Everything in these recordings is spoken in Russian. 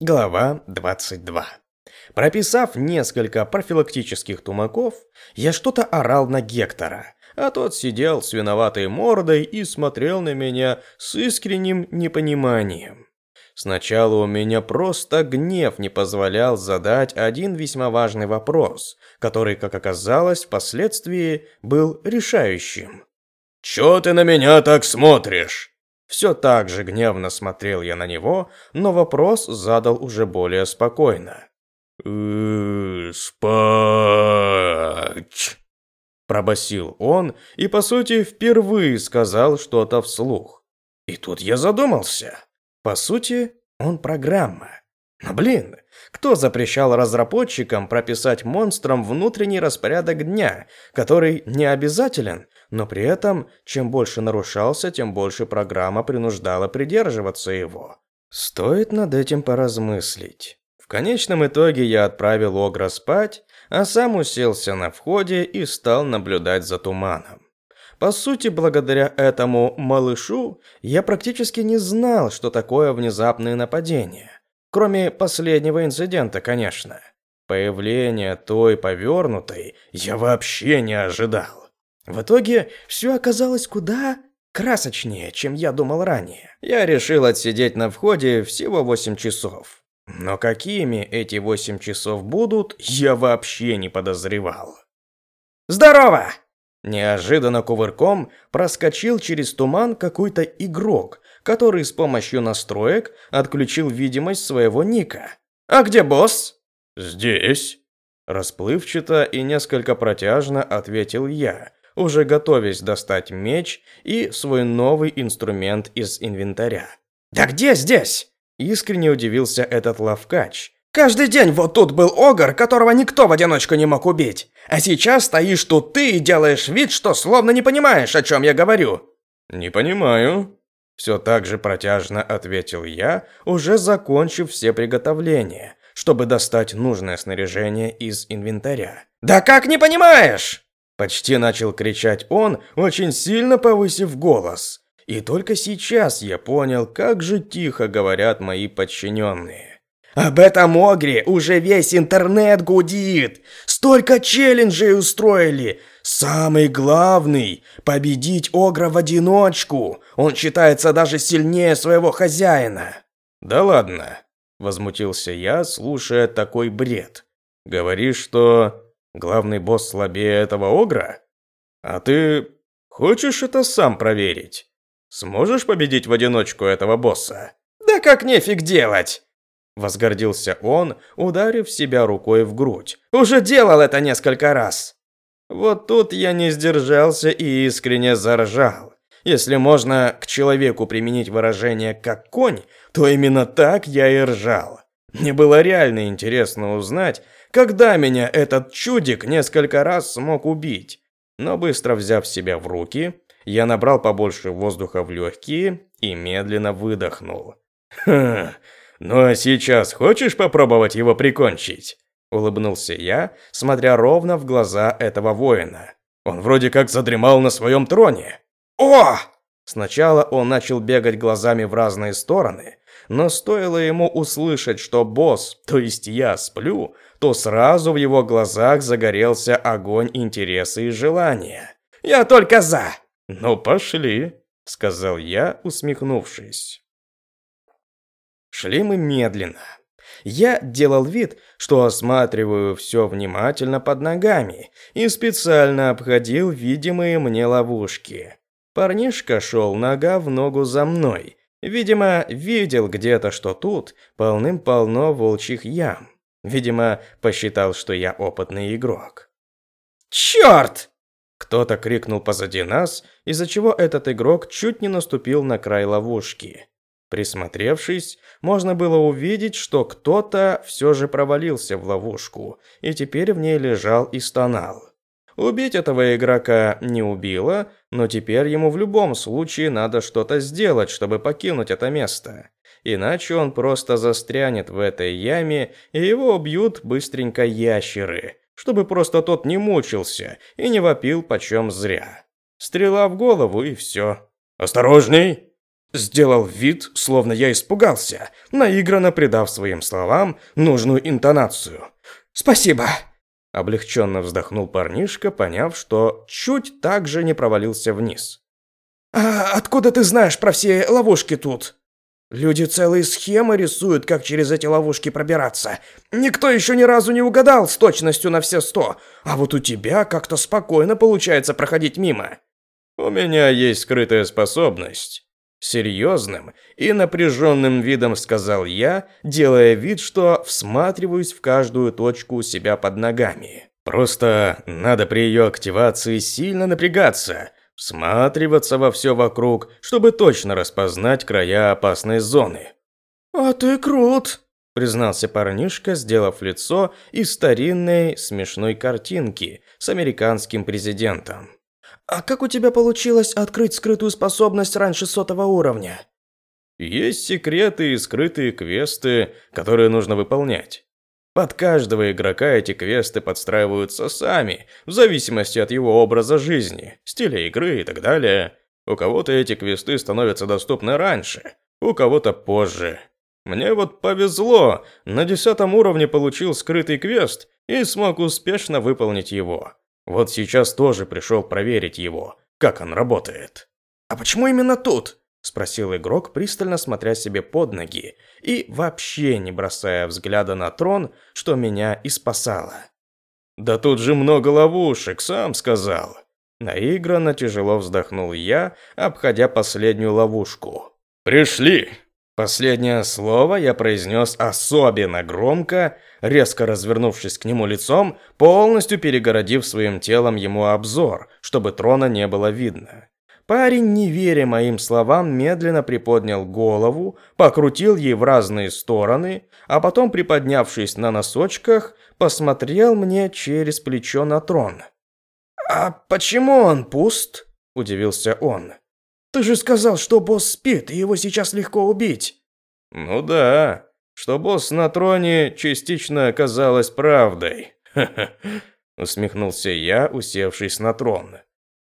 Глава 22. Прописав несколько профилактических тумаков, я что-то орал на Гектора, а тот сидел с виноватой мордой и смотрел на меня с искренним непониманием. Сначала у меня просто гнев не позволял задать один весьма важный вопрос, который, как оказалось, впоследствии был решающим. «Чё ты на меня так смотришь?» Все так же гневно смотрел я на него, но вопрос задал уже более спокойно. «Спать!» Пробасил он и, по сути, впервые сказал что-то вслух. И тут я задумался. По сути, он программа. Но блин, кто запрещал разработчикам прописать монстрам внутренний распорядок дня, который не обязателен, но при этом, чем больше нарушался, тем больше программа принуждала придерживаться его? Стоит над этим поразмыслить. В конечном итоге я отправил Огра спать, а сам уселся на входе и стал наблюдать за туманом. По сути, благодаря этому малышу я практически не знал, что такое внезапное нападение. Кроме последнего инцидента, конечно. Появление той повернутой я вообще не ожидал. В итоге все оказалось куда красочнее, чем я думал ранее. Я решил отсидеть на входе всего 8 часов. Но какими эти 8 часов будут, я вообще не подозревал. «Здорово!» Неожиданно кувырком проскочил через туман какой-то игрок, который с помощью настроек отключил видимость своего ника. «А где босс?» «Здесь». Расплывчато и несколько протяжно ответил я, уже готовясь достать меч и свой новый инструмент из инвентаря. «Да где здесь?» Искренне удивился этот лавкач. «Каждый день вот тут был огр, которого никто в одиночку не мог убить. А сейчас стоишь тут ты и делаешь вид, что словно не понимаешь, о чем я говорю». «Не понимаю», все так же протяжно ответил я, уже закончив все приготовления, чтобы достать нужное снаряжение из инвентаря. «Да как не понимаешь?» Почти начал кричать он, очень сильно повысив голос. И только сейчас я понял, как же тихо говорят мои подчиненные. Об этом Огре уже весь интернет гудит. Столько челленджей устроили. Самый главный – победить Огра в одиночку. Он считается даже сильнее своего хозяина. Да ладно, возмутился я, слушая такой бред. Говоришь, что главный босс слабее этого Огра? А ты хочешь это сам проверить? Сможешь победить в одиночку этого босса? Да как нефиг делать? Возгордился он, ударив себя рукой в грудь. «Уже делал это несколько раз!» Вот тут я не сдержался и искренне заржал. Если можно к человеку применить выражение «как конь», то именно так я и ржал. Мне было реально интересно узнать, когда меня этот чудик несколько раз смог убить. Но быстро взяв себя в руки, я набрал побольше воздуха в легкие и медленно выдохнул. «Хм, «Ну а сейчас хочешь попробовать его прикончить?» Улыбнулся я, смотря ровно в глаза этого воина. Он вроде как задремал на своем троне. «О!» Сначала он начал бегать глазами в разные стороны, но стоило ему услышать, что босс, то есть я, сплю, то сразу в его глазах загорелся огонь интереса и желания. «Я только за!» «Ну, пошли», — сказал я, усмехнувшись. Шли мы медленно. Я делал вид, что осматриваю все внимательно под ногами и специально обходил видимые мне ловушки. Парнишка шел нога в ногу за мной. Видимо, видел где-то, что тут полным-полно волчьих ям. Видимо, посчитал, что я опытный игрок. «Черт!» Кто-то крикнул позади нас, из-за чего этот игрок чуть не наступил на край ловушки. Присмотревшись, можно было увидеть, что кто-то все же провалился в ловушку и теперь в ней лежал и стонал. Убить этого игрока не убило, но теперь ему в любом случае надо что-то сделать, чтобы покинуть это место. Иначе он просто застрянет в этой яме, и его убьют быстренько ящеры, чтобы просто тот не мучился и не вопил почем зря. Стрела в голову и все. «Осторожней!» Сделал вид, словно я испугался, наигранно придав своим словам нужную интонацию. «Спасибо!» Облегченно вздохнул парнишка, поняв, что чуть так же не провалился вниз. «А откуда ты знаешь про все ловушки тут?» «Люди целые схемы рисуют, как через эти ловушки пробираться. Никто еще ни разу не угадал с точностью на все сто, а вот у тебя как-то спокойно получается проходить мимо». «У меня есть скрытая способность». Серьезным и напряженным видом сказал я, делая вид, что всматриваюсь в каждую точку у себя под ногами. Просто надо при ее активации сильно напрягаться, всматриваться во все вокруг, чтобы точно распознать края опасной зоны. «А ты крут!» – признался парнишка, сделав лицо из старинной смешной картинки с американским президентом. «А как у тебя получилось открыть скрытую способность раньше сотого уровня?» «Есть секреты и скрытые квесты, которые нужно выполнять. Под каждого игрока эти квесты подстраиваются сами, в зависимости от его образа жизни, стиля игры и так далее. У кого-то эти квесты становятся доступны раньше, у кого-то позже. Мне вот повезло, на десятом уровне получил скрытый квест и смог успешно выполнить его. Вот сейчас тоже пришел проверить его, как он работает. «А почему именно тут?» – спросил игрок, пристально смотря себе под ноги и вообще не бросая взгляда на трон, что меня и спасало. «Да тут же много ловушек, сам сказал». Наигранно тяжело вздохнул я, обходя последнюю ловушку. «Пришли!» Последнее слово я произнес особенно громко, резко развернувшись к нему лицом, полностью перегородив своим телом ему обзор, чтобы трона не было видно. Парень, не веря моим словам, медленно приподнял голову, покрутил ей в разные стороны, а потом, приподнявшись на носочках, посмотрел мне через плечо на трон. «А почему он пуст?» – удивился он. Ты же сказал, что босс спит, и его сейчас легко убить. Ну да, что босс на троне частично оказалось правдой. усмехнулся я, усевшись на трон.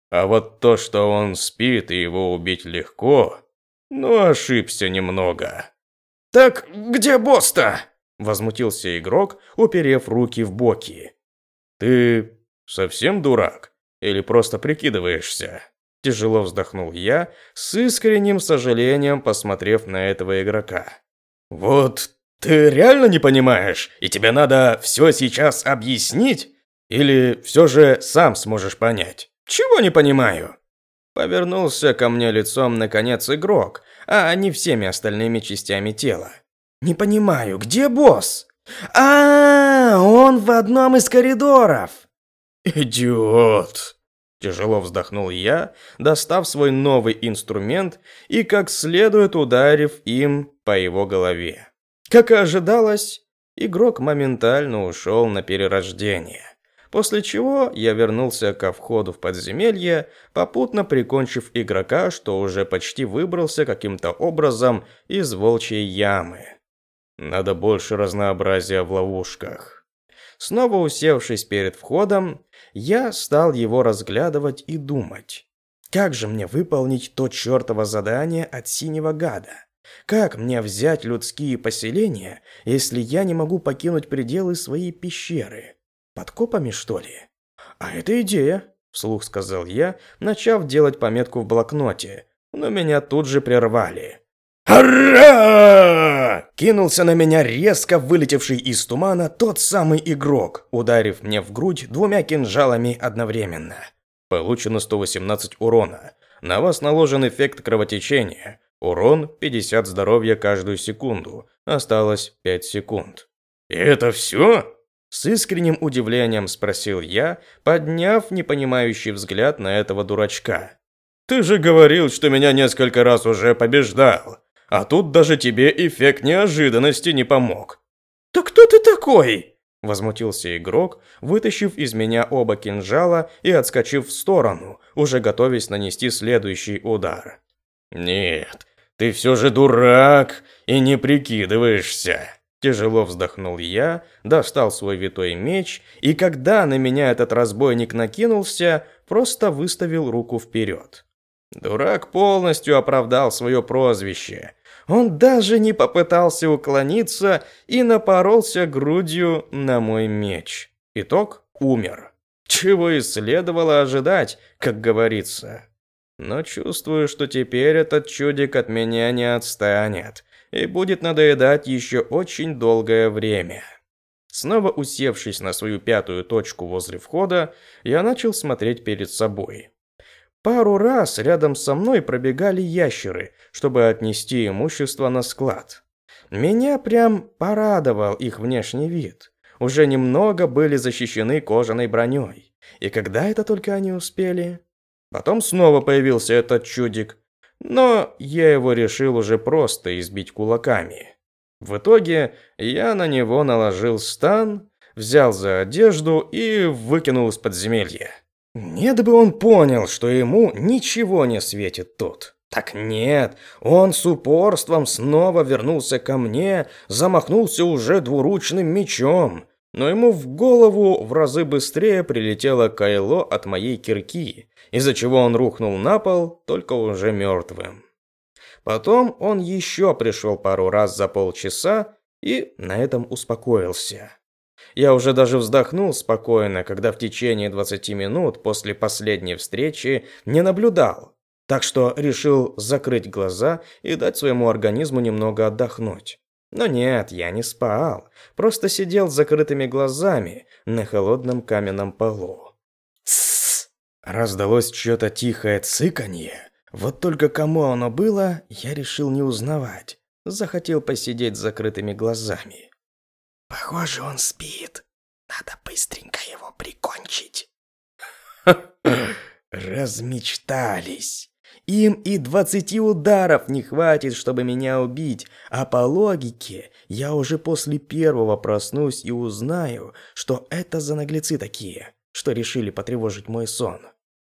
А вот то, что он спит и его убить легко, ну ошибся немного. Так где босс-то? возмутился игрок, уперев руки в боки. Ты совсем дурак или просто прикидываешься? Тяжело вздохнул я, с искренним сожалением посмотрев на этого игрока. «Вот ты реально не понимаешь, и тебе надо все сейчас объяснить? Или все же сам сможешь понять? Чего не понимаю?» Повернулся ко мне лицом наконец игрок, а не всеми остальными частями тела. «Не понимаю, где босс?» а, -а, -а он в одном из коридоров!» «Идиот!» Тяжело вздохнул я, достав свой новый инструмент и как следует ударив им по его голове. Как и ожидалось, игрок моментально ушел на перерождение. После чего я вернулся ко входу в подземелье, попутно прикончив игрока, что уже почти выбрался каким-то образом из волчьей ямы. Надо больше разнообразия в ловушках. Снова усевшись перед входом, я стал его разглядывать и думать. Как же мне выполнить то чертово задание от синего гада? Как мне взять людские поселения, если я не могу покинуть пределы своей пещеры? Подкопами, что ли? А это идея, вслух сказал я, начав делать пометку в блокноте, но меня тут же прервали. «Ара!» Кинулся на меня резко вылетевший из тумана тот самый игрок, ударив мне в грудь двумя кинжалами одновременно. Получено 118 урона. На вас наложен эффект кровотечения. Урон 50 здоровья каждую секунду. Осталось 5 секунд. «И это все?» С искренним удивлением спросил я, подняв непонимающий взгляд на этого дурачка. «Ты же говорил, что меня несколько раз уже побеждал. А тут даже тебе эффект неожиданности не помог. «Так кто ты такой?» Возмутился игрок, вытащив из меня оба кинжала и отскочив в сторону, уже готовясь нанести следующий удар. «Нет, ты все же дурак и не прикидываешься!» Тяжело вздохнул я, достал свой витой меч, и когда на меня этот разбойник накинулся, просто выставил руку вперед. Дурак полностью оправдал свое прозвище. Он даже не попытался уклониться и напоролся грудью на мой меч. Итог – умер. Чего и следовало ожидать, как говорится. Но чувствую, что теперь этот чудик от меня не отстанет и будет надоедать еще очень долгое время. Снова усевшись на свою пятую точку возле входа, я начал смотреть перед собой. Пару раз рядом со мной пробегали ящеры, чтобы отнести имущество на склад. Меня прям порадовал их внешний вид. Уже немного были защищены кожаной броней. И когда это только они успели? Потом снова появился этот чудик, но я его решил уже просто избить кулаками. В итоге я на него наложил стан, взял за одежду и выкинул из подземелья. Нет бы он понял, что ему ничего не светит тут. Так нет, он с упорством снова вернулся ко мне, замахнулся уже двуручным мечом. Но ему в голову в разы быстрее прилетело кайло от моей кирки, из-за чего он рухнул на пол, только уже мертвым. Потом он еще пришел пару раз за полчаса и на этом успокоился. Я уже даже вздохнул спокойно, когда в течение 20 минут после последней встречи не наблюдал, так что решил закрыть глаза и дать своему организму немного отдохнуть. Но нет, я не спал, просто сидел с закрытыми глазами на холодном каменном полу. Раздалось что-то тихое цыканье. Вот только кому оно было, я решил не узнавать. Захотел посидеть с закрытыми глазами. Похоже, он спит. Надо быстренько его прикончить. Размечтались. Им и двадцати ударов не хватит, чтобы меня убить, а по логике я уже после первого проснусь и узнаю, что это за наглецы такие, что решили потревожить мой сон.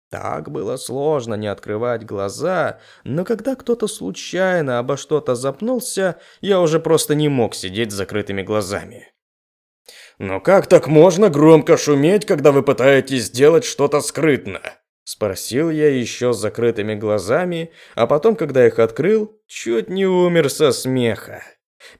Так было сложно не открывать глаза, но когда кто-то случайно обо что-то запнулся, я уже просто не мог сидеть с закрытыми глазами. «Но как так можно громко шуметь, когда вы пытаетесь сделать что-то скрытно?» Спросил я еще с закрытыми глазами, а потом, когда их открыл, чуть не умер со смеха.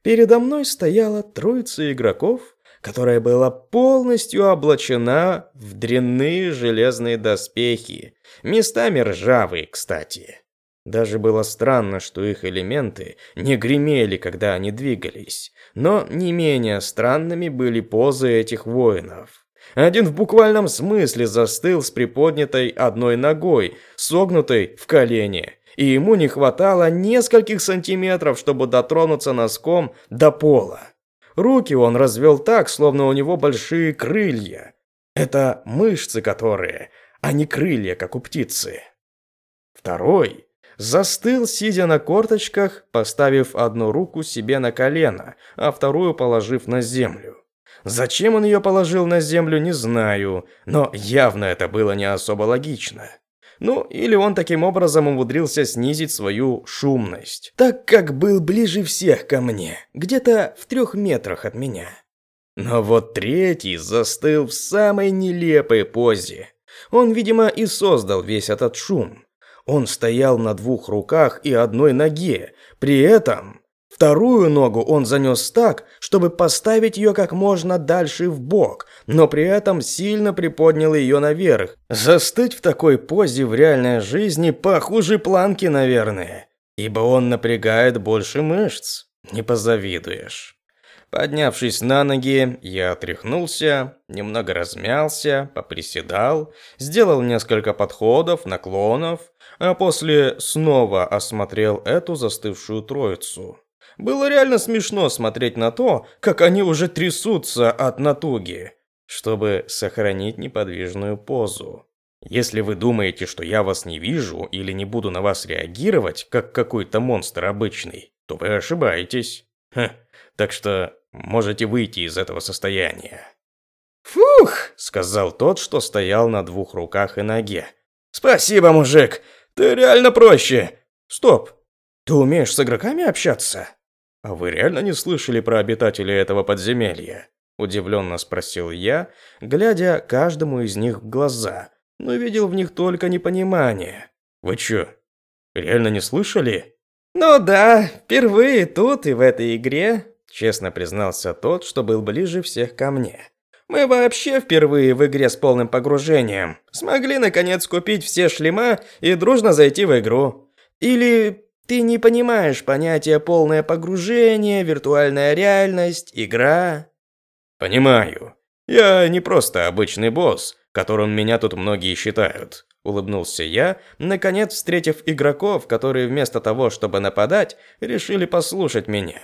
Передо мной стояла троица игроков, которая была полностью облачена в дрянные железные доспехи, местами ржавые, кстати. Даже было странно, что их элементы не гремели, когда они двигались, но не менее странными были позы этих воинов. Один в буквальном смысле застыл с приподнятой одной ногой, согнутой в колене, и ему не хватало нескольких сантиметров, чтобы дотронуться носком до пола. Руки он развел так, словно у него большие крылья. Это мышцы которые, а не крылья, как у птицы. Второй застыл, сидя на корточках, поставив одну руку себе на колено, а вторую положив на землю. Зачем он ее положил на землю, не знаю, но явно это было не особо логично. Ну, или он таким образом умудрился снизить свою шумность, так как был ближе всех ко мне, где-то в трех метрах от меня. Но вот третий застыл в самой нелепой позе. Он, видимо, и создал весь этот шум. Он стоял на двух руках и одной ноге, при этом Вторую ногу он занес так, чтобы поставить ее как можно дальше в бок, но при этом сильно приподнял ее наверх. Застыть в такой позе в реальной жизни похуже планки, наверное, ибо он напрягает больше мышц. Не позавидуешь. Поднявшись на ноги, я отряхнулся, немного размялся, поприседал, сделал несколько подходов, наклонов, а после снова осмотрел эту застывшую троицу. Было реально смешно смотреть на то, как они уже трясутся от натуги, чтобы сохранить неподвижную позу. Если вы думаете, что я вас не вижу или не буду на вас реагировать, как какой-то монстр обычный, то вы ошибаетесь. Ха, так что можете выйти из этого состояния. «Фух!» — сказал тот, что стоял на двух руках и ноге. «Спасибо, мужик! Ты реально проще! Стоп! Ты умеешь с игроками общаться?» «А вы реально не слышали про обитателей этого подземелья?» Удивленно спросил я, глядя каждому из них в глаза, но видел в них только непонимание. «Вы чё, Реально не слышали?» «Ну да, впервые тут и в этой игре», — честно признался тот, что был ближе всех ко мне. «Мы вообще впервые в игре с полным погружением. Смогли, наконец, купить все шлема и дружно зайти в игру. Или ты не понимаешь понятия полное погружение, виртуальная реальность, игра?» «Понимаю. Я не просто обычный босс, которым меня тут многие считают. Улыбнулся я, наконец встретив игроков, которые вместо того, чтобы нападать, решили послушать меня.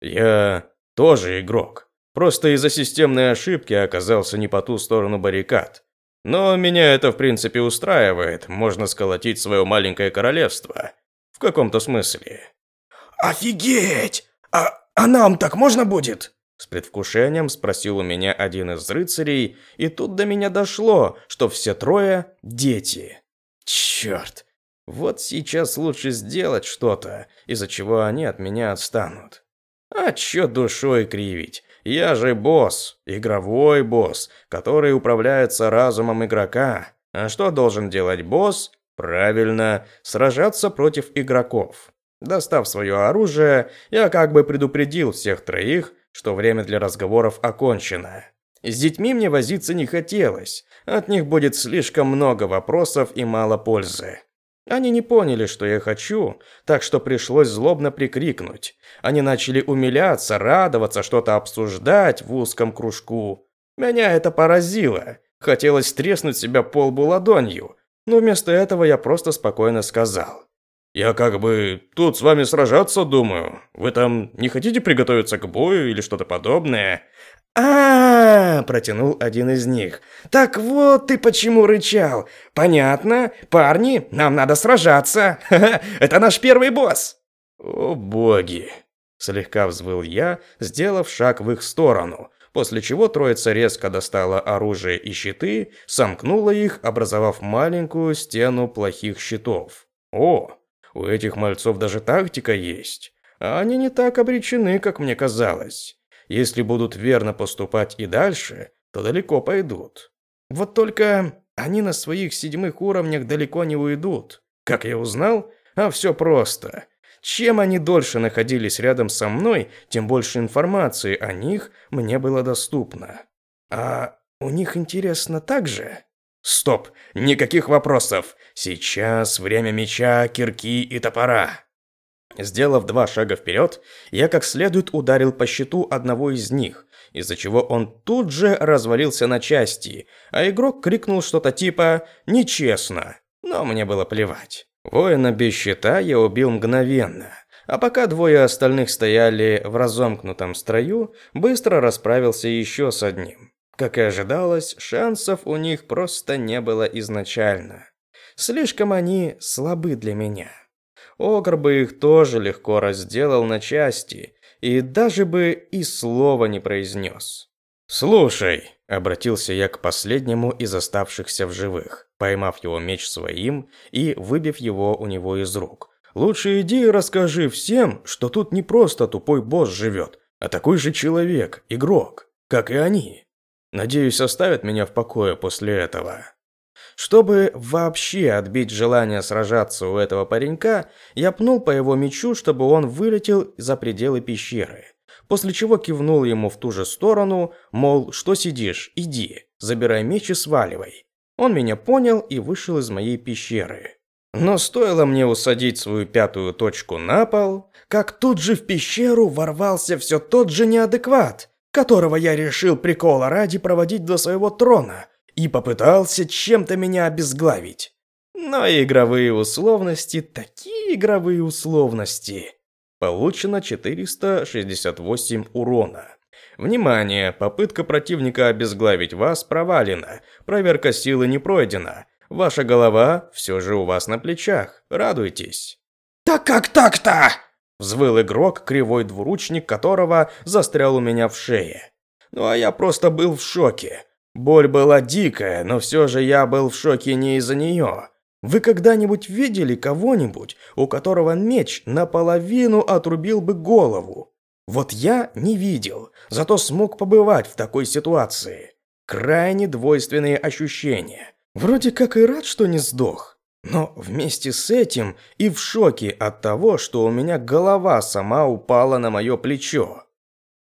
Я тоже игрок. Просто из-за системной ошибки оказался не по ту сторону баррикад. Но меня это в принципе устраивает, можно сколотить свое маленькое королевство. В каком-то смысле. «Офигеть! А, а нам так можно будет?» С предвкушением спросил у меня один из рыцарей, и тут до меня дошло, что все трое – дети. Черт, вот сейчас лучше сделать что-то, из-за чего они от меня отстанут. А чё душой кривить? Я же босс, игровой босс, который управляется разумом игрока. А что должен делать босс? Правильно, сражаться против игроков. Достав свое оружие, я как бы предупредил всех троих, что время для разговоров окончено. С детьми мне возиться не хотелось, от них будет слишком много вопросов и мало пользы. Они не поняли, что я хочу, так что пришлось злобно прикрикнуть. Они начали умиляться, радоваться, что-то обсуждать в узком кружку. Меня это поразило. Хотелось треснуть себя по лбу ладонью, но вместо этого я просто спокойно сказал. «Я как бы тут с вами сражаться думаю. Вы там не хотите приготовиться к бою или что-то подобное?» а, протянул один из них. «Так вот ты почему рычал. Понятно. Парни, нам надо сражаться. это наш первый босс!» «О боги!» Слегка взвыл я, сделав шаг в их сторону, после чего троица резко достала оружие и щиты, сомкнула их, образовав маленькую стену плохих щитов. «О, у этих мальцов даже тактика есть. А они не так обречены, как мне казалось. Если будут верно поступать и дальше, то далеко пойдут. Вот только они на своих седьмых уровнях далеко не уйдут. Как я узнал? А все просто. Чем они дольше находились рядом со мной, тем больше информации о них мне было доступно. А у них интересно так же? Стоп, никаких вопросов. Сейчас время меча, кирки и топора. Сделав два шага вперед, я как следует ударил по щиту одного из них, из-за чего он тут же развалился на части, а игрок крикнул что-то типа «нечестно», но мне было плевать. Воина без щита я убил мгновенно, а пока двое остальных стояли в разомкнутом строю, быстро расправился еще с одним. Как и ожидалось, шансов у них просто не было изначально. Слишком они слабы для меня. Огр бы их тоже легко разделал на части, и даже бы и слова не произнес. «Слушай», — обратился я к последнему из оставшихся в живых, поймав его меч своим и выбив его у него из рук. «Лучше иди и расскажи всем, что тут не просто тупой босс живет, а такой же человек, игрок, как и они». Надеюсь, оставят меня в покое после этого. Чтобы вообще отбить желание сражаться у этого паренька, я пнул по его мечу, чтобы он вылетел за пределы пещеры. После чего кивнул ему в ту же сторону, мол, что сидишь, иди, забирай меч и сваливай. Он меня понял и вышел из моей пещеры. Но стоило мне усадить свою пятую точку на пол, как тут же в пещеру ворвался все тот же неадекват, которого я решил прикола ради проводить до своего трона, и попытался чем-то меня обезглавить. Но игровые условности, такие игровые условности. Получено 468 урона. Внимание, попытка противника обезглавить вас провалена, проверка силы не пройдена. Ваша голова все же у вас на плечах, радуйтесь. «Так как так-то?» Взвыл игрок, кривой двуручник которого застрял у меня в шее. Ну а я просто был в шоке. Боль была дикая, но все же я был в шоке не из-за нее. Вы когда-нибудь видели кого-нибудь, у которого меч наполовину отрубил бы голову? Вот я не видел, зато смог побывать в такой ситуации. Крайне двойственные ощущения. Вроде как и рад, что не сдох, но вместе с этим и в шоке от того, что у меня голова сама упала на мое плечо.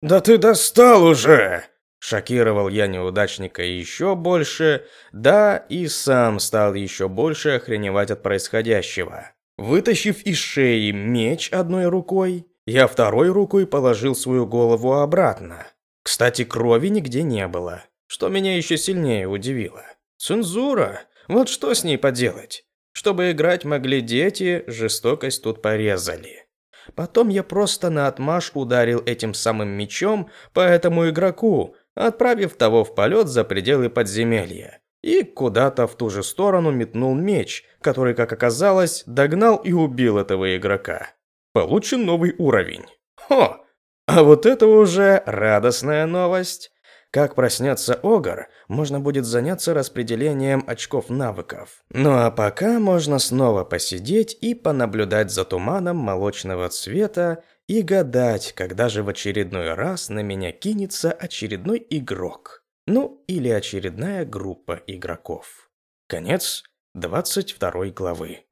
«Да ты достал уже!» Шокировал я неудачника еще больше, да и сам стал еще больше охреневать от происходящего. Вытащив из шеи меч одной рукой, я второй рукой положил свою голову обратно. Кстати, крови нигде не было, что меня еще сильнее удивило. Цензура, вот что с ней поделать? Чтобы играть могли дети, жестокость тут порезали. Потом я просто на отмаш ударил этим самым мечом по этому игроку, отправив того в полет за пределы подземелья. И куда-то в ту же сторону метнул меч, который, как оказалось, догнал и убил этого игрока. Получен новый уровень. Хо! А вот это уже радостная новость. Как проснется Огр, можно будет заняться распределением очков навыков. Ну а пока можно снова посидеть и понаблюдать за туманом молочного цвета и гадать, когда же в очередной раз на меня кинется очередной игрок. Ну, или очередная группа игроков. Конец 22 главы.